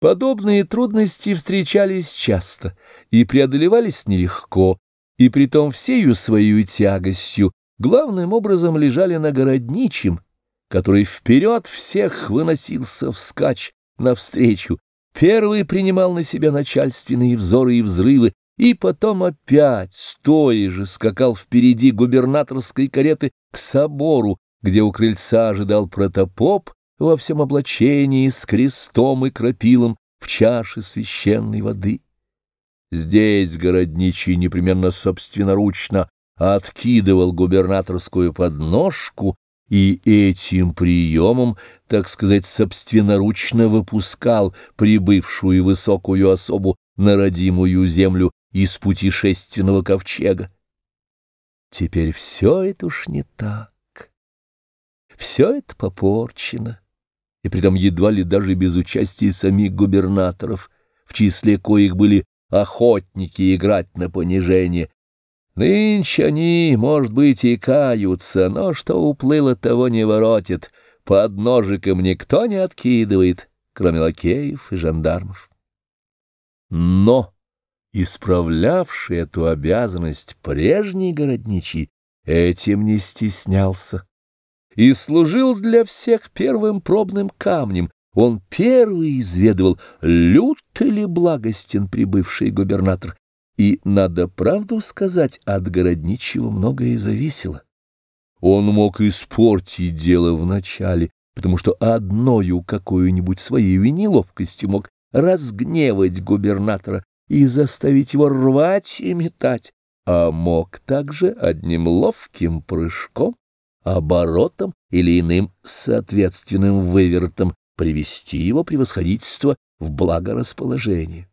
Подобные трудности встречались часто и преодолевались нелегко, и притом всею своей тягостью главным образом лежали на городничем, который вперед всех выносился вскачь навстречу, первый принимал на себя начальственные взоры и взрывы, и потом опять, стоя же, скакал впереди губернаторской кареты к собору, где у крыльца ожидал протопоп, во всем облачении с крестом и крапилом в чаше священной воды. Здесь городничий непременно собственноручно откидывал губернаторскую подножку и этим приемом, так сказать, собственноручно выпускал прибывшую высокую особу на родимую землю из путешественного ковчега. Теперь все это уж не так. Все это попорчено и притом едва ли даже без участия самих губернаторов, в числе коих были охотники играть на понижение. Нынче они, может быть, и каются, но что уплыло, того не воротит, под ножиком никто не откидывает, кроме лакеев и жандармов. Но исправлявший эту обязанность прежний городничий этим не стеснялся и служил для всех первым пробным камнем. Он первый изведывал, лют ли благостен прибывший губернатор. И, надо правду сказать, от городничего многое зависело. Он мог испортить дело вначале, потому что одною какую-нибудь своей неловкостью мог разгневать губернатора и заставить его рвать и метать, а мог также одним ловким прыжком оборотом или иным соответственным вывертом привести его превосходительство в благорасположение.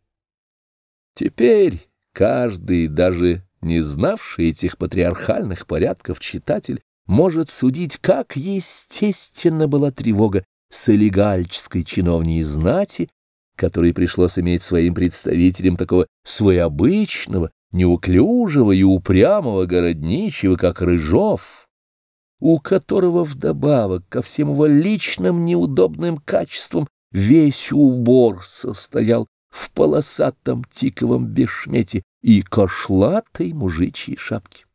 Теперь каждый, даже не знавший этих патриархальных порядков читатель, может судить, как естественно была тревога солигальческой чиновней знати, которой пришлось иметь своим представителем такого своеобычного, неуклюжего и упрямого городничего, как Рыжов, у которого вдобавок ко всем его личным неудобным качествам весь убор состоял в полосатом тиковом бешмете и кошлатой мужичьей шапке.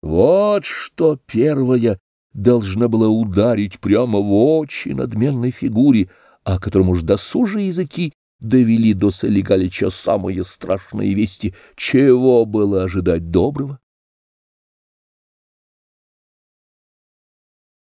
Вот что первое должна была ударить прямо в очи надменной фигуре, о котором уж досужие языки довели до Солигалича самые страшные вести, чего было ожидать доброго.